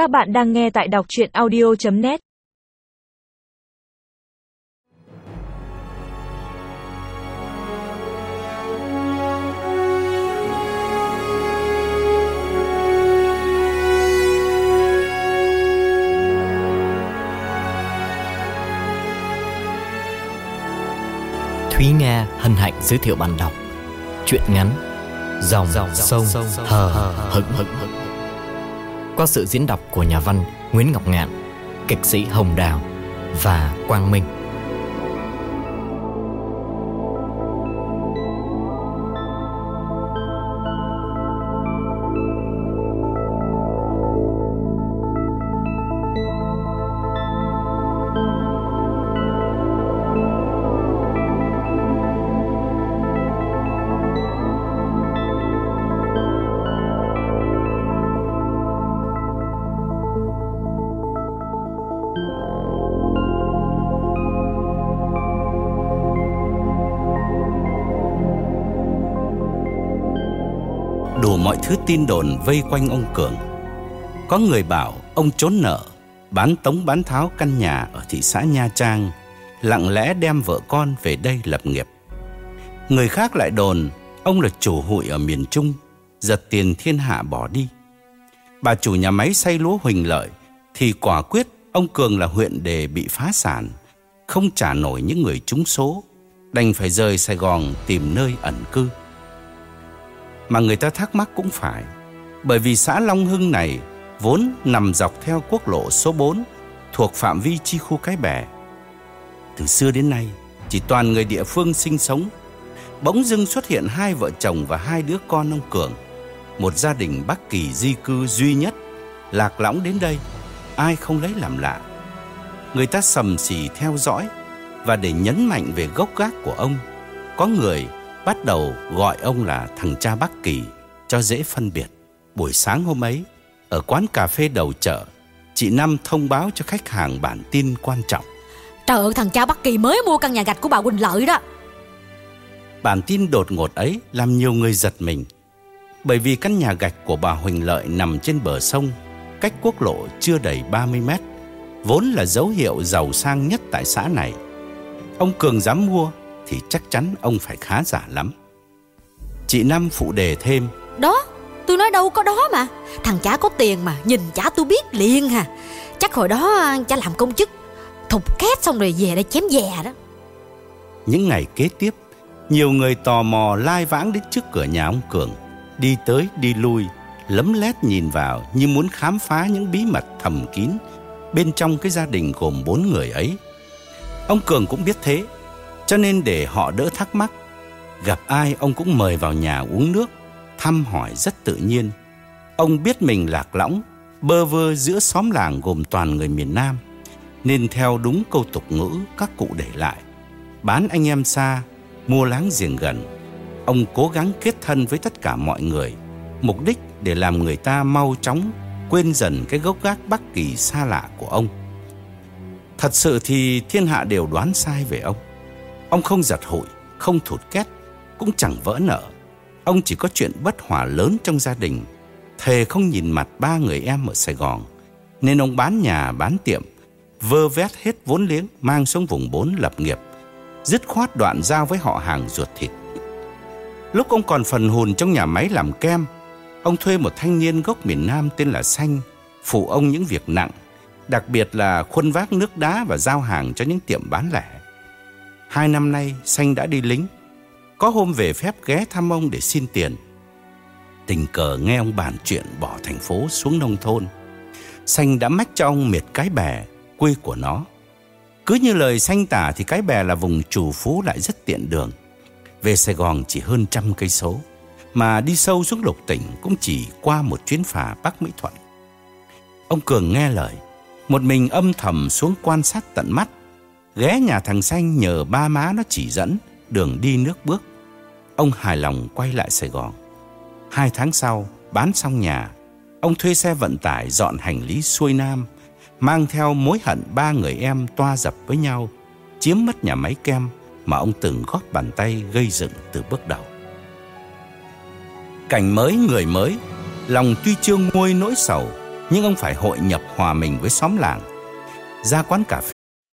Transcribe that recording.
Các bạn đang nghe tại đọc chuyện audio.net Thúy Nga hân hạnh giới thiệu bạn đọc. Chuyện ngắn. Dòng, dòng sông, sông hờ hững. hững qua sự diễn đọc của nhà văn Nguyễn Ngọc Ngạn, Kịch sĩ Hồng Đào Và Quang Minh. Đủ mọi thứ tin đồn vây quanh ông Cường. Có người bảo ông trốn nợ, bán tống bán tháo căn nhà ở thị xã Nha Trang, lặng lẽ đem vợ con về đây lập nghiệp. Người khác lại đồn ông là chủ hụi ở miền Trung, giật tiền thiên hạ bỏ đi. Bà chủ nhà máy xây lúa Huỳnh Lợi thì quả quyết ông Cường là huyện đề bị phá sản, không trả nổi những người trúng số, đành phải rời Sài Gòn tìm nơi ẩn cư. Mà người ta thắc mắc cũng phải. Bởi vì xã Long Hưng này Vốn nằm dọc theo quốc lộ số 4 Thuộc phạm vi chi khu Cái Bè. Từ xưa đến nay, Chỉ toàn người địa phương sinh sống. Bỗng dưng xuất hiện hai vợ chồng Và hai đứa con ông Cường. Một gia đình Bắc Kỳ di cư duy nhất, Lạc lõng đến đây, Ai không lấy làm lạ. Người ta sầm xì theo dõi Và để nhấn mạnh về gốc gác của ông. Có người bắt đầu gọi ông là thằng cha Bắc Kỳ cho dễ phân biệt. Buổi sáng hôm ấy, ở quán cà phê đầu chợ, chị Năm thông báo cho khách hàng bản tin quan trọng. Trời ơi thằng cha Bắc Kỳ mới mua căn nhà gạch của bà Quỳnh Lợi đó Bản tin đột ngột ấy làm nhiều người giật mình. Bởi vì căn nhà gạch của bà Huỳnh Lợi nằm trên bờ sông, cách quốc lộ chưa đầy 30 mét, vốn là dấu hiệu giàu sang nhất tại xã này. Ông Cường dám mua thì chắc chắn ông phải khá giả lắm. Chị Năm phụ đề thêm. Đó tôi nói đâu có đó mà. Thằng cha có tiền mà nhìn cha tôi biết liền hà. Chắc hồi đó cha làm công chức. Thục két xong rồi về đây chém giè đó. Những ngày kế tiếp, nhiều người tò mò lai vãng đến trước cửa nhà ông Cường, đi tới đi lui, lấm lét nhìn vào như muốn khám phá những bí mật thầm kín. Bên trong cái gia đình gồm bốn người ấy. Ông Cường cũng biết thế, cho nên để họ đỡ thắc mắc, gặp ai ông cũng mời vào nhà uống nước, thăm hỏi rất tự nhiên. Ông biết mình lạc lõng, bơ vơ giữa xóm làng gồm toàn người miền Nam, nên theo đúng câu tục ngữ các cụ để lại. Bán anh em xa, mua láng giềng gần. Ông cố gắng kết thân với tất cả mọi người, mục đích để làm người ta mau chóng quên dần cái gốc gác Bắc Kỳ xa lạ của ông. Thật sự thì thiên hạ đều đoán sai về ông. Ông không giật hội, không thụt két, cũng chẳng vỡ nợ. Ông chỉ có chuyện bất hòa lớn trong gia đình. Thề không nhìn mặt ba người em ở Sài Gòn. Nên ông bán nhà, bán tiệm, vơ vét hết vốn liếng mang xuống vùng 4 lập nghiệp. Dứt khoát đoạn giao với họ hàng ruột thịt. Lúc ông còn phần hồn trong nhà máy làm kem, ông thuê một thanh niên gốc miền Nam tên là Xanh, phụ ông những việc nặng, đặc biệt là khuân vác nước đá và giao hàng cho những tiệm bán lẻ. Hai năm nay Xanh đã đi lính. Có hôm về phép ghé thăm ông để xin tiền. Tình cờ nghe ông bàn chuyện bỏ thành phố xuống nông thôn. Xanh đã mách cho ông miệt cái bè, Quê của nó. Cứ như lời Xanh tả thì cái bè là vùng chủ phú lại rất tiện đường. Về Sài Gòn chỉ hơn trăm cây số, Mà đi sâu xuống lục tỉnh cũng chỉ qua một chuyến phà Bắc Mỹ Thuận. Ông Cường nghe lời, Một mình âm thầm xuống quan sát tận mắt ghé nhà thằng Xanh nhờ ba má nó chỉ dẫn đường đi nước bước. Ông hài lòng quay lại Sài Gòn. Hai tháng sau, bán xong nhà, ông thuê xe vận tải dọn hành lý xuôi Nam, mang theo mối hận ba người em toa dập với nhau, chiếm mất nhà máy kem mà ông từng góp bàn tay gây dựng từ bước đầu. Cảnh mới người mới, lòng tuy chưa nguôi nỗi sầu, nhưng ông phải hội nhập hòa mình với xóm làng. Ra quán cà phê